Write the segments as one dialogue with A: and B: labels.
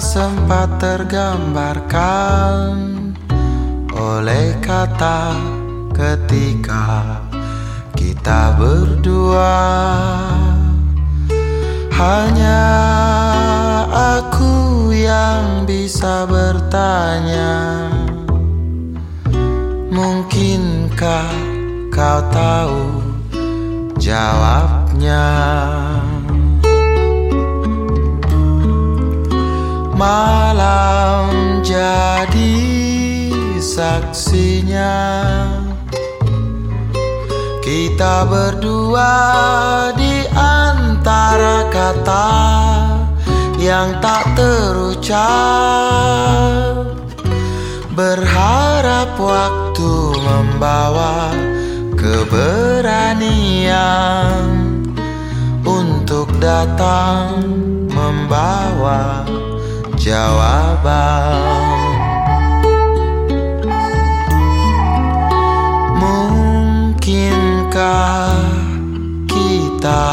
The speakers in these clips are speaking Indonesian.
A: sempat tergambarkan oleh kata ketika kita berdua. Hanya aku yang bisa bertanya Mungkinkah kau tahu jawabnya Malam jadi saksinya. Kita berdua di antara kata yang tak terucap. Berharap waktu membawa keberanian Untuk datang membawa jawaban. Mungkinkah kita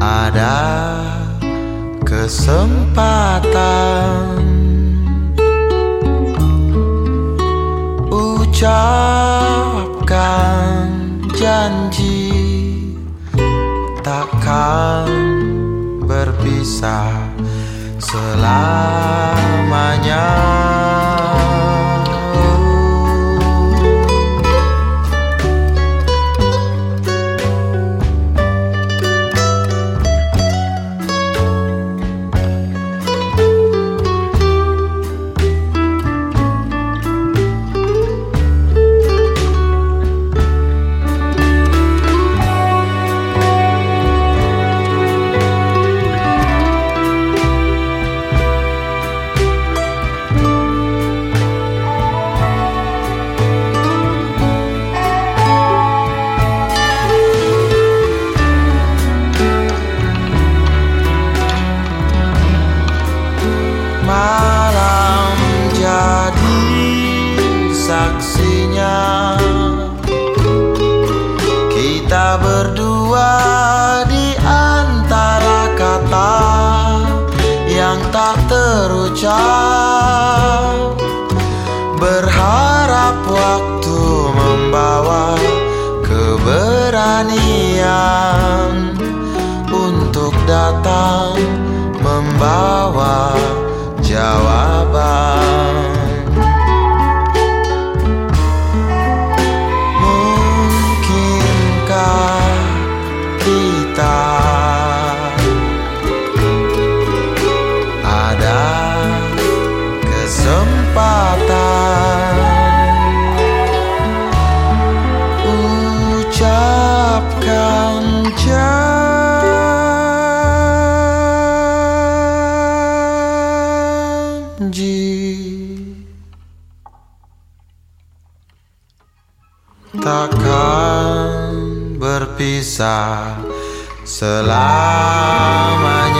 A: ada kesempatan Ucapkan janji takkan berpisah selamanya. Malam jadi saksinya. Kita berdua di antara kata Yang tak terucap. Berharap waktu membawa keberanian Untuk datang janji. Takkan berpisah selama